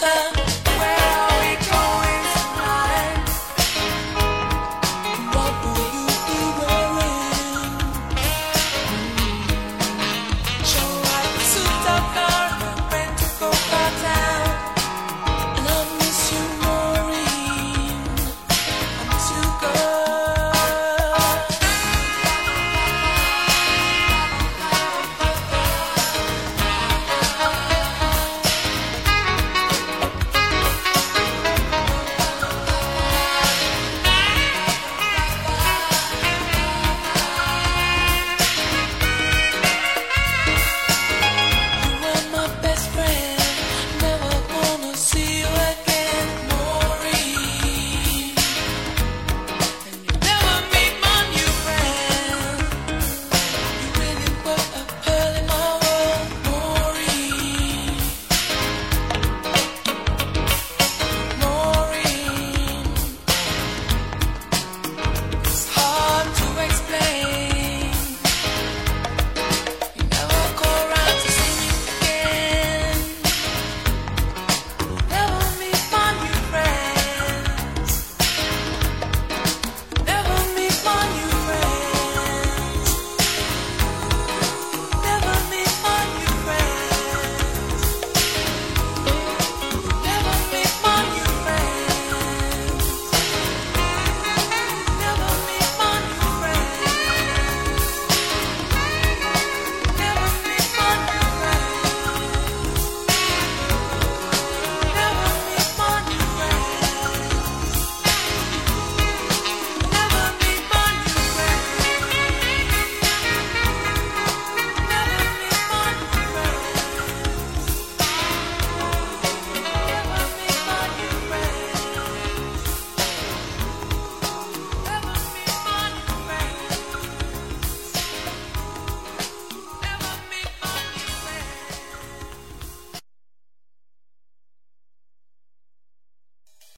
Bye.